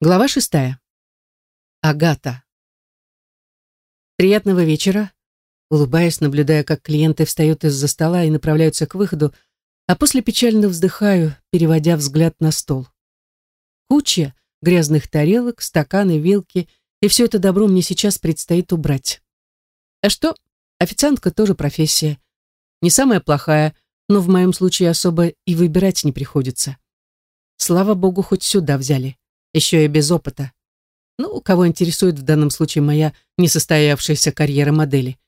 Глава шестая. Агата. Приятного вечера. Улыбаясь, наблюдая, как клиенты встают из-за стола и направляются к выходу, а после печально вздыхаю, переводя взгляд на стол. Куча грязных тарелок, стаканы, вилки, и все это добро мне сейчас предстоит убрать. А что, официантка тоже профессия. Не самая плохая, но в моем случае особо и выбирать не приходится. Слава богу, хоть сюда взяли еще и без опыта. Ну, кого интересует в данном случае моя несостоявшаяся карьера модели?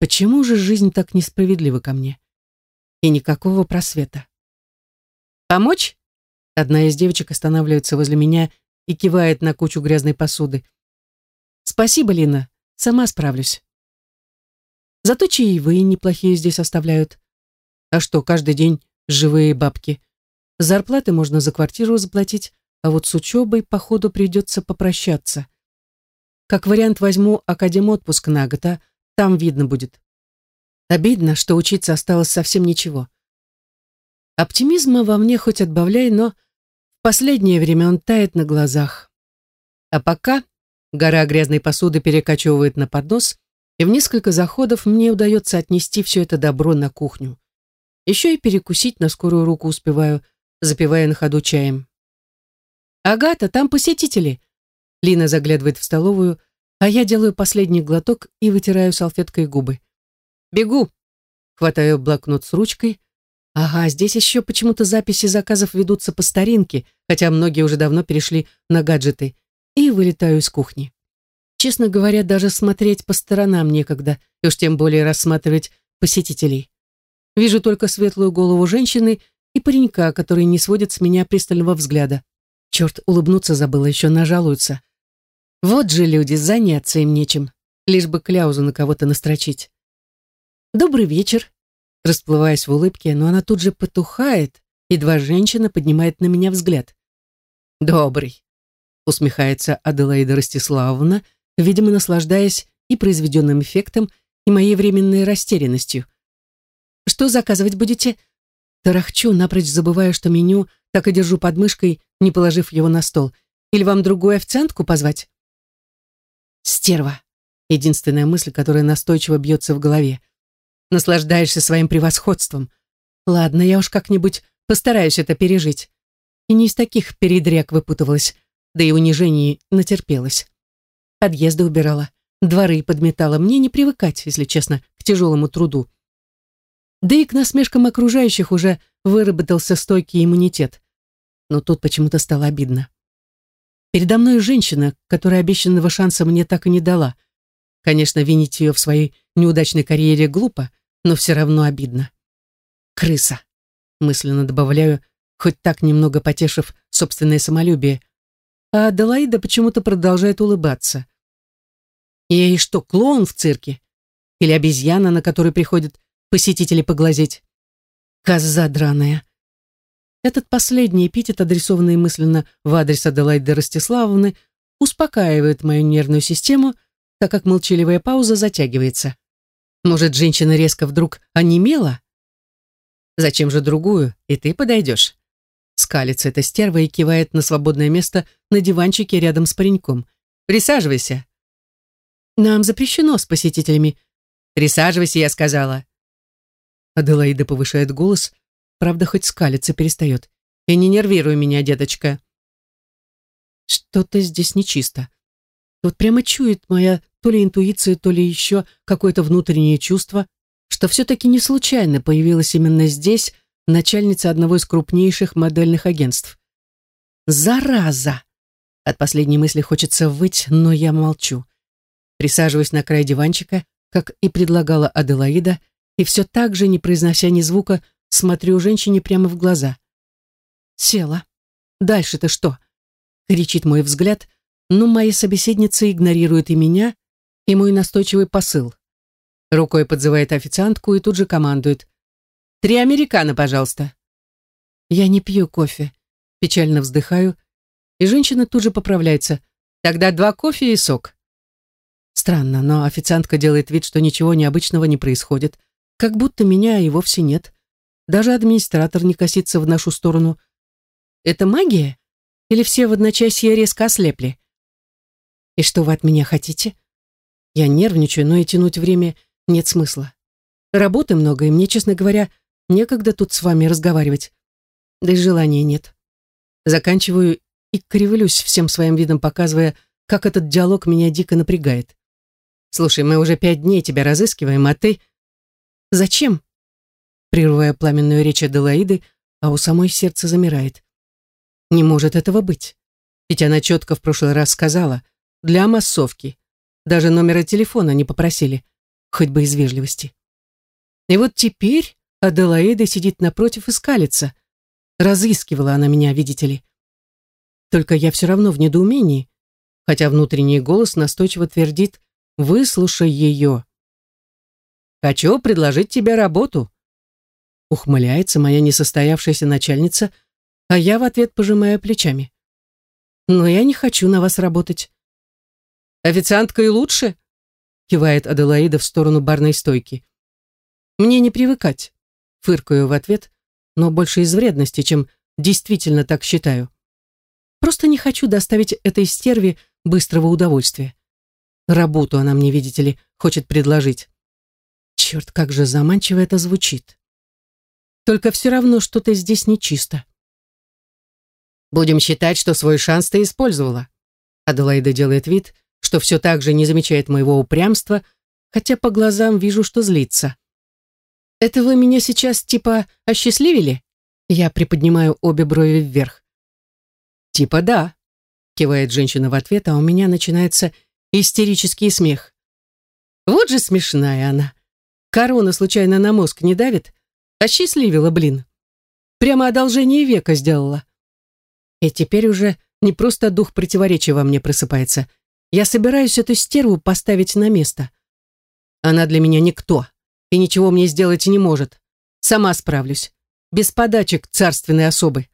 Почему же жизнь так несправедлива ко мне? И никакого просвета. «Помочь?» Одна из девочек останавливается возле меня и кивает на кучу грязной посуды. «Спасибо, Лина, сама справлюсь». Зато чаевые неплохие здесь оставляют. А что, каждый день живые бабки. Зарплаты можно за квартиру заплатить, а вот с учебой, походу, придется попрощаться. Как вариант возьму академ-отпуск на год, а там видно будет. Обидно, что учиться осталось совсем ничего. Оптимизма во мне хоть отбавляй, но в последнее время он тает на глазах. А пока гора грязной посуды перекочевывает на поднос, и в несколько заходов мне удается отнести все это добро на кухню. Еще и перекусить на скорую руку успеваю, запивая на ходу чаем. «Агата, там посетители!» Лина заглядывает в столовую, а я делаю последний глоток и вытираю салфеткой губы. «Бегу!» Хватаю блокнот с ручкой. Ага, здесь еще почему-то записи заказов ведутся по старинке, хотя многие уже давно перешли на гаджеты, и вылетаю из кухни. Честно говоря, даже смотреть по сторонам некогда, и уж тем более рассматривать посетителей. Вижу только светлую голову женщины и паренька, который не сводит с меня пристального взгляда. Черт, улыбнуться забыла, еще нажалуются. Вот же люди, заняться им нечем, лишь бы кляузу на кого-то настрочить. «Добрый вечер», расплываясь в улыбке, но она тут же потухает, едва женщина поднимает на меня взгляд. «Добрый», усмехается Аделаида Ростиславовна, видимо, наслаждаясь и произведенным эффектом, и моей временной растерянностью. «Что заказывать будете?» Тарахчу, напрочь забывая, что меню так и держу под мышкой не положив его на стол. Или вам другую официантку позвать? Стерва. Единственная мысль, которая настойчиво бьется в голове. Наслаждаешься своим превосходством. Ладно, я уж как-нибудь постараюсь это пережить. И не из таких передряг выпутывалась, да и унижений натерпелась. Подъезды убирала, дворы подметала. Мне не привыкать, если честно, к тяжелому труду. Да и к насмешкам окружающих уже выработался стойкий иммунитет но тут почему-то стало обидно. Передо мной женщина, которая обещанного шанса мне так и не дала. Конечно, винить ее в своей неудачной карьере глупо, но все равно обидно. Крыса. Мысленно добавляю, хоть так немного потешив собственное самолюбие. А Аделаида почему-то продолжает улыбаться. Я ей что, клоун в цирке? Или обезьяна, на которой приходят посетители поглазеть? Коза драная. Этот последний эпитет, адресованный мысленно в адрес Аделайды Ростиславовны, успокаивает мою нервную систему, так как молчаливая пауза затягивается. Может, женщина резко вдруг онемела? Зачем же другую? И ты подойдешь. Скалится эта стерва и кивает на свободное место на диванчике рядом с пареньком. Присаживайся. Нам запрещено с посетителями. Присаживайся, я сказала. Аделаида повышает голос, Правда, хоть скалиться перестает. И не нервируй меня, деточка. Что-то здесь нечисто. Вот прямо чует моя то ли интуиция, то ли еще какое-то внутреннее чувство, что все-таки не случайно появилась именно здесь начальница одного из крупнейших модельных агентств. Зараза! От последней мысли хочется выть, но я молчу. Присаживаюсь на край диванчика, как и предлагала Аделаида, и все так же, не произнося ни звука, Смотрю женщине прямо в глаза. Села. Дальше-то что? Кричит мой взгляд, но мои собеседницы игнорируют и меня, и мой настойчивый посыл. Рукой подзывает официантку и тут же командует. «Три американо, пожалуйста». Я не пью кофе. Печально вздыхаю, и женщина тут же поправляется. «Тогда два кофе и сок». Странно, но официантка делает вид, что ничего необычного не происходит, как будто меня и вовсе нет. Даже администратор не косится в нашу сторону. Это магия? Или все в одночасье резко ослепли? И что вы от меня хотите? Я нервничаю, но и тянуть время нет смысла. Работы много, и мне, честно говоря, некогда тут с вами разговаривать. Да и желания нет. Заканчиваю и кривлюсь всем своим видом, показывая, как этот диалог меня дико напрягает. Слушай, мы уже пять дней тебя разыскиваем, а ты... Зачем? Прерывая пламенную речь Аделаиды, а у самой сердце замирает. Не может этого быть. Ведь она четко в прошлый раз сказала, для массовки. Даже номера телефона не попросили, хоть бы из вежливости. И вот теперь Аделаида сидит напротив и скалится. Разыскивала она меня, видите ли. Только я все равно в недоумении, хотя внутренний голос настойчиво твердит «выслушай ее». «Хочу предложить тебе работу», ухмыляется моя несостоявшаяся начальница, а я в ответ пожимаю плечами. «Но я не хочу на вас работать». «Официантка и лучше», кивает Аделаида в сторону барной стойки. «Мне не привыкать», фыркаю в ответ, но больше из вредности, чем действительно так считаю. Просто не хочу доставить этой стерве быстрого удовольствия. Работу она мне, видите ли, хочет предложить. Черт, как же заманчиво это звучит. Только все равно что-то здесь нечисто. Будем считать, что свой шанс ты использовала. Аделаида делает вид, что все так же не замечает моего упрямства, хотя по глазам вижу, что злится. «Это вы меня сейчас типа осчастливили?» Я приподнимаю обе брови вверх. «Типа да», — кивает женщина в ответ, а у меня начинается истерический смех. Вот же смешная она. Корона случайно на мозг не давит? Осчастливила, блин. Прямо одолжение века сделала. И теперь уже не просто дух противоречия во мне просыпается. Я собираюсь эту стерву поставить на место. Она для меня никто и ничего мне сделать не может. Сама справлюсь. Без подачек царственной особы.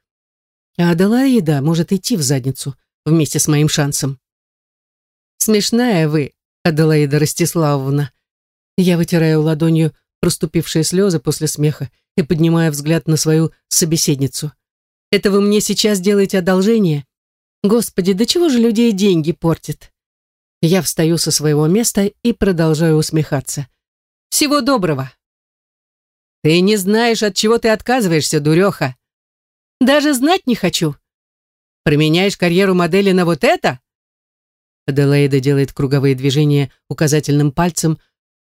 А Аделаида может идти в задницу вместе с моим шансом. Смешная вы, Аделаида Ростиславовна. Я вытираю ладонью проступившие слезы после смеха и поднимаю взгляд на свою собеседницу. Это вы мне сейчас делаете одолжение? Господи, до чего же людей деньги портят? Я встаю со своего места и продолжаю усмехаться. Всего доброго. Ты не знаешь, от чего ты отказываешься, дуреха. Даже знать не хочу. Променяешь карьеру модели на вот это? Аделаида делает круговые движения указательным пальцем.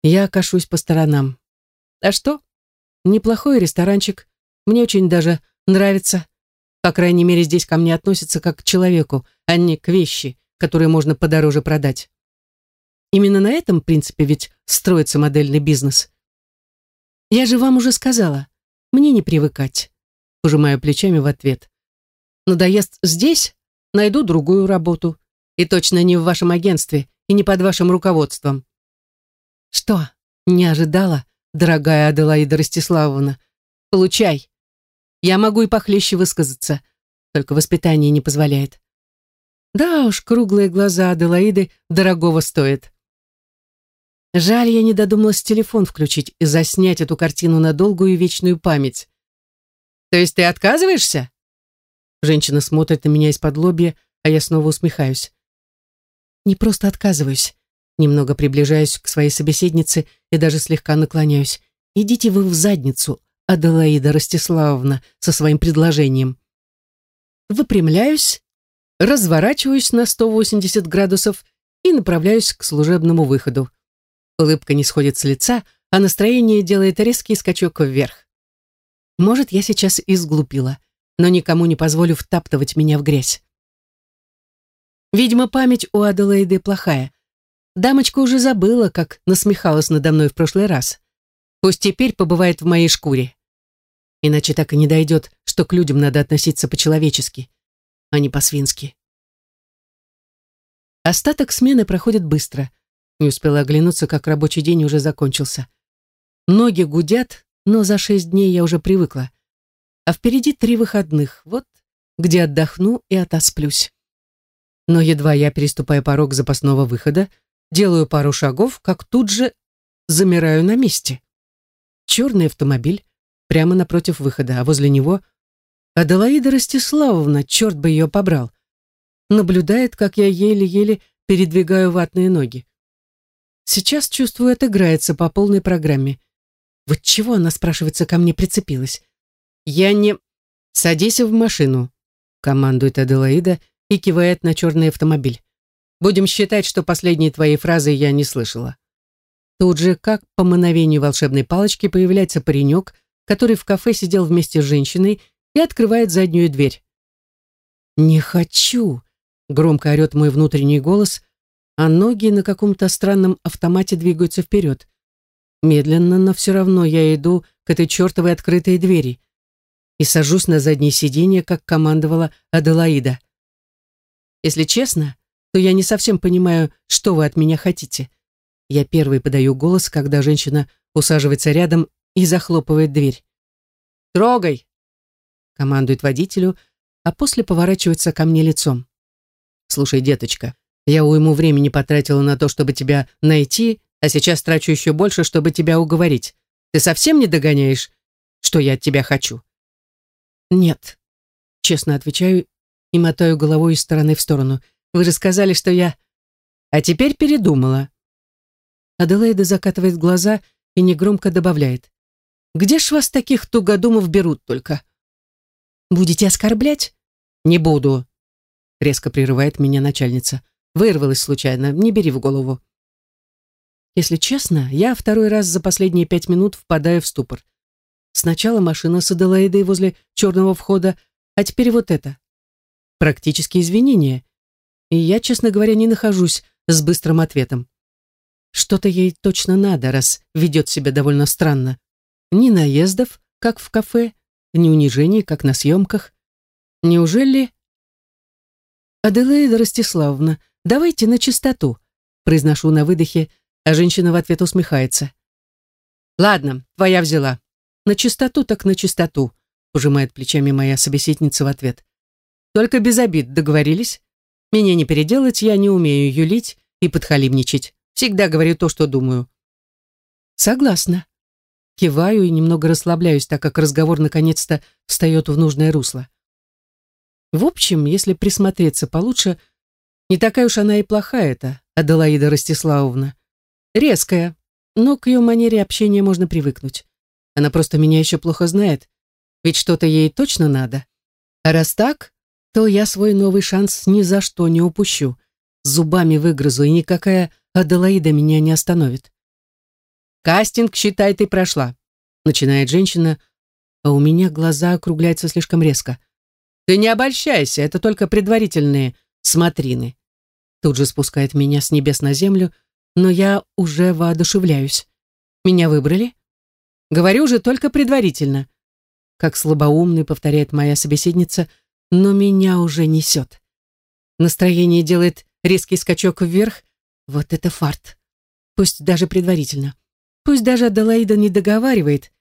Я кашусь по сторонам. А что? Неплохой ресторанчик. Мне очень даже нравится. По крайней мере, здесь ко мне относятся как к человеку, а не к вещи, которые можно подороже продать. Именно на этом принципе ведь строится модельный бизнес. Я же вам уже сказала, мне не привыкать. Пожимаю плечами в ответ. Надоест здесь, найду другую работу. И точно не в вашем агентстве и не под вашим руководством. Что, не ожидала, дорогая Аделаида Ростиславовна? Получай. Я могу и похлеще высказаться, только воспитание не позволяет. Да уж, круглые глаза Аделаиды дорогого стоят. Жаль, я не додумалась телефон включить и заснять эту картину на долгую и вечную память. То есть ты отказываешься? Женщина смотрит на меня из-под лобья, а я снова усмехаюсь. Не просто отказываюсь. Немного приближаюсь к своей собеседнице и даже слегка наклоняюсь. Идите вы в задницу, Аделаида Ростиславовна, со своим предложением. Выпрямляюсь, разворачиваюсь на 180 градусов и направляюсь к служебному выходу. Улыбка не сходит с лица, а настроение делает резкий скачок вверх. Может, я сейчас и сглупила, но никому не позволю втаптывать меня в грязь. Видимо, память у Аделаиды плохая. Дамочка уже забыла, как насмехалась надо мной в прошлый раз. Пусть теперь побывает в моей шкуре. Иначе так и не дойдет, что к людям надо относиться по-человечески, а не по-свински. Остаток смены проходит быстро. Не успела оглянуться, как рабочий день уже закончился. Ноги гудят, но за шесть дней я уже привыкла. А впереди три выходных, вот где отдохну и отосплюсь. Но едва я переступаю порог запасного выхода, делаю пару шагов, как тут же замираю на месте. Черный автомобиль прямо напротив выхода, а возле него Аделаида Ростиславовна, черт бы ее побрал, наблюдает, как я еле-еле передвигаю ватные ноги. Сейчас, чувствую, отыграется по полной программе. Вот чего она, спрашивается, ко мне прицепилась? Я не... Садись в машину, командует Аделаида и кивает на черный автомобиль. Будем считать, что последние твои фразы я не слышала. Тут же, как по мановению волшебной палочки, появляется паренек, который в кафе сидел вместе с женщиной и открывает заднюю дверь. «Не хочу!» — громко орет мой внутренний голос, а ноги на каком-то странном автомате двигаются вперед. Медленно, но все равно я иду к этой чертовой открытой двери и сажусь на заднее сиденье, как командовала Аделаида. Если честно, то я не совсем понимаю, что вы от меня хотите. Я первый подаю голос, когда женщина усаживается рядом и захлопывает дверь. «Трогай!» — командует водителю, а после поворачивается ко мне лицом. «Слушай, деточка, я уйму времени потратила на то, чтобы тебя найти, а сейчас трачу еще больше, чтобы тебя уговорить. Ты совсем не догоняешь, что я от тебя хочу?» «Нет», — честно отвечаю и мотаю головой из стороны в сторону. «Вы же сказали, что я...» «А теперь передумала», Аделаида закатывает глаза и негромко добавляет. «Где ж вас таких тугодумов берут только?» «Будете оскорблять?» «Не буду», — резко прерывает меня начальница. «Вырвалась случайно, не бери в голову». Если честно, я второй раз за последние пять минут впадаю в ступор. Сначала машина с Аделаидой возле черного входа, а теперь вот это. Практически извинения. И я, честно говоря, не нахожусь с быстрым ответом. Что-то ей точно надо, раз ведет себя довольно странно. Ни наездов, как в кафе, ни унижений, как на съемках. Неужели... Аделаида Ростиславовна, давайте на чистоту, произношу на выдохе, а женщина в ответ усмехается. Ладно, твоя взяла. На чистоту так на чистоту, пожимает плечами моя собеседница в ответ. Только без обид договорились. Меня не переделать, я не умею юлить и подхалимничать. Всегда говорю то, что думаю. Согласна. Киваю и немного расслабляюсь, так как разговор наконец-то встает в нужное русло. В общем, если присмотреться получше, не такая уж она и плохая эта Аделаида Ростиславовна. Резкая, но к ее манере общения можно привыкнуть. Она просто меня еще плохо знает, ведь что-то ей точно надо. А раз так, то я свой новый шанс ни за что не упущу. Зубами выгрызу, и никакая Аделаида меня не остановит. «Кастинг, считай, ты прошла», — начинает женщина, а у меня глаза округляются слишком резко. «Ты не обольщайся, это только предварительные смотрины». Тут же спускает меня с небес на землю, но я уже воодушевляюсь. Меня выбрали? Говорю же, только предварительно. Как слабоумный, повторяет моя собеседница, но меня уже несет. Настроение делает резкий скачок вверх, вот это фарт. Пусть даже предварительно. Пусть даже Аделаида не договаривает.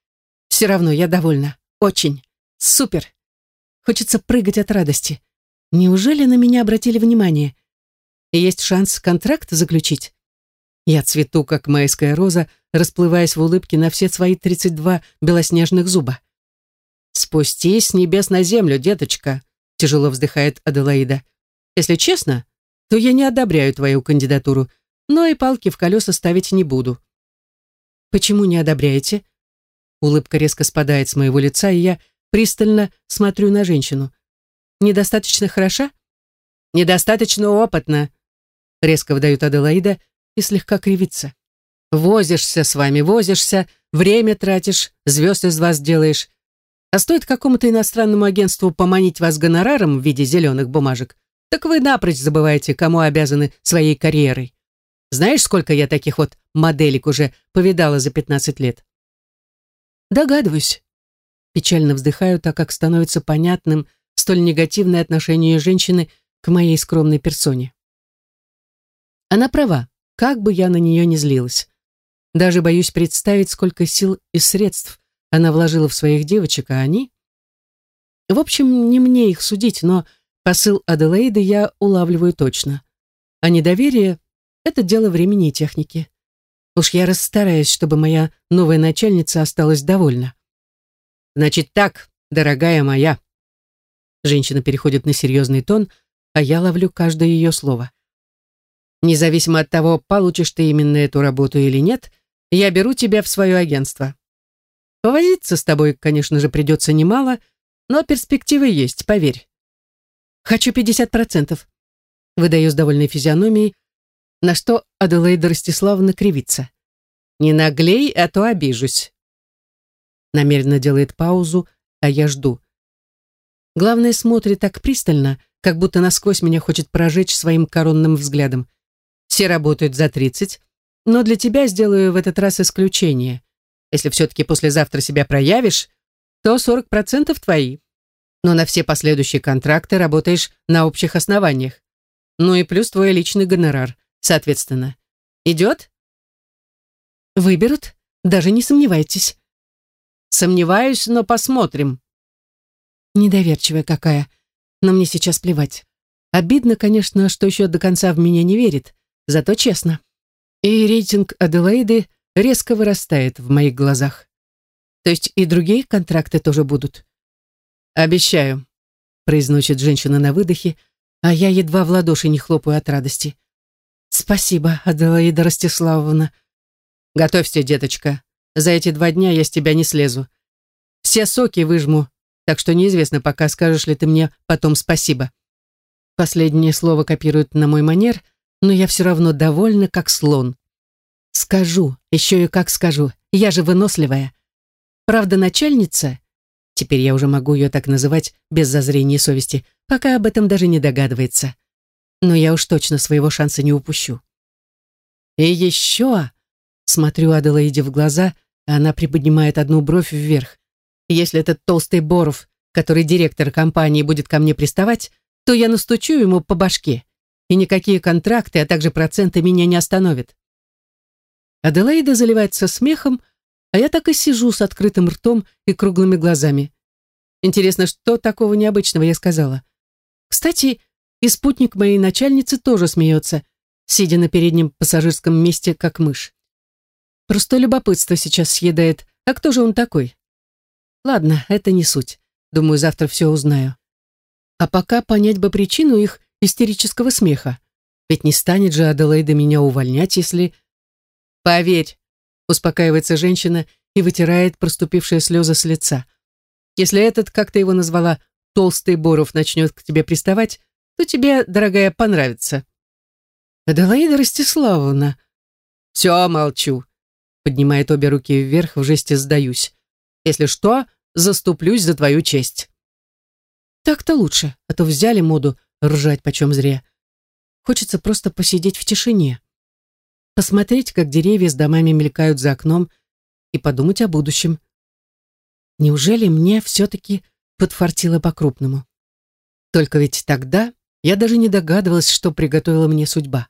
Все равно я довольна. Очень. Супер. Хочется прыгать от радости. Неужели на меня обратили внимание? есть шанс контракт заключить? Я цвету, как майская роза, расплываясь в улыбке на все свои 32 белоснежных зуба. «Спустись с небес на землю, деточка», — тяжело вздыхает Аделаида. «Если честно, то я не одобряю твою кандидатуру но и палки в колеса ставить не буду. Почему не одобряете? Улыбка резко спадает с моего лица, и я пристально смотрю на женщину. Недостаточно хороша? Недостаточно опытна, резко выдает Аделаида и слегка кривится. Возишься с вами, возишься, время тратишь, звезд из вас делаешь. А стоит какому-то иностранному агентству поманить вас гонораром в виде зеленых бумажек, так вы напрочь забываете, кому обязаны своей карьерой. Знаешь, сколько я таких вот моделек уже повидала за 15 лет? Догадываюсь. Печально вздыхаю, так как становится понятным столь негативное отношение женщины к моей скромной персоне. Она права, как бы я на нее не злилась. Даже боюсь представить, сколько сил и средств она вложила в своих девочек, а они... В общем, не мне их судить, но посыл Аделаиды я улавливаю точно. А недоверие это дело времени и техники. Уж я расстараюсь, чтобы моя новая начальница осталась довольна. Значит так, дорогая моя, Женщина переходит на серьезный тон, а я ловлю каждое ее слово. Независимо от того, получишь ты именно эту работу или нет, я беру тебя в свое агентство. Повозиться с тобой, конечно же, придется немало, но перспективы есть, поверь. Хочу 50%. Выдаю с довольной физиономией, на что Аделаида Ростиславовна кривится. Не наглей, а то обижусь. Намеренно делает паузу, а я жду. Главное, смотрит так пристально, как будто насквозь меня хочет прожечь своим коронным взглядом. Все работают за 30, но для тебя сделаю в этот раз исключение. Если все-таки послезавтра себя проявишь, то 40% твои. Но на все последующие контракты работаешь на общих основаниях. Ну и плюс твой личный гонорар, соответственно. Идет? Выберут, даже не сомневайтесь. Сомневаюсь, но посмотрим. Недоверчивая какая, но мне сейчас плевать. Обидно, конечно, что еще до конца в меня не верит, зато честно. И рейтинг Аделаиды резко вырастает в моих глазах. То есть и другие контракты тоже будут. Обещаю, произносит женщина на выдохе, а я едва в ладоши не хлопаю от радости. Спасибо, Аделаида Ростиславовна. Готовься, деточка. За эти два дня я с тебя не слезу. Все соки выжму, так что неизвестно пока, скажешь ли ты мне потом спасибо. Последнее слово копирует на мой манер, но я все равно довольна, как слон. Скажу, еще и как скажу, я же выносливая. Правда, начальница, теперь я уже могу ее так называть без зазрения совести, пока об этом даже не догадывается. Но я уж точно своего шанса не упущу. И еще, смотрю Аделаиде в глаза, а она приподнимает одну бровь вверх. Если этот толстый Боров, который директор компании, будет ко мне приставать, то я настучу ему по башке и никакие контракты, а также проценты меня не остановят. Аделаида заливается смехом, а я так и сижу с открытым ртом и круглыми глазами. Интересно, что такого необычного я сказала? Кстати, и спутник моей начальницы тоже смеется, сидя на переднем пассажирском месте, как мышь. Просто любопытство сейчас съедает. А кто же он такой? Ладно, это не суть. Думаю, завтра все узнаю. А пока понять бы причину их истерического смеха. Ведь не станет же Аделаида меня увольнять, если... Поверь, успокаивается женщина и вытирает проступившие слезы с лица. Если этот, как ты его назвала, толстый Боров начнет к тебе приставать, то тебе, дорогая, понравится. Аделаида Ростиславовна. Все, молчу. Поднимает обе руки вверх, в жесте сдаюсь. Если что, заступлюсь за твою честь. Так-то лучше, а то взяли моду ржать почем зря. Хочется просто посидеть в тишине, посмотреть, как деревья с домами мелькают за окном, и подумать о будущем. Неужели мне все-таки подфартило по-крупному? Только ведь тогда я даже не догадывалась, что приготовила мне судьба.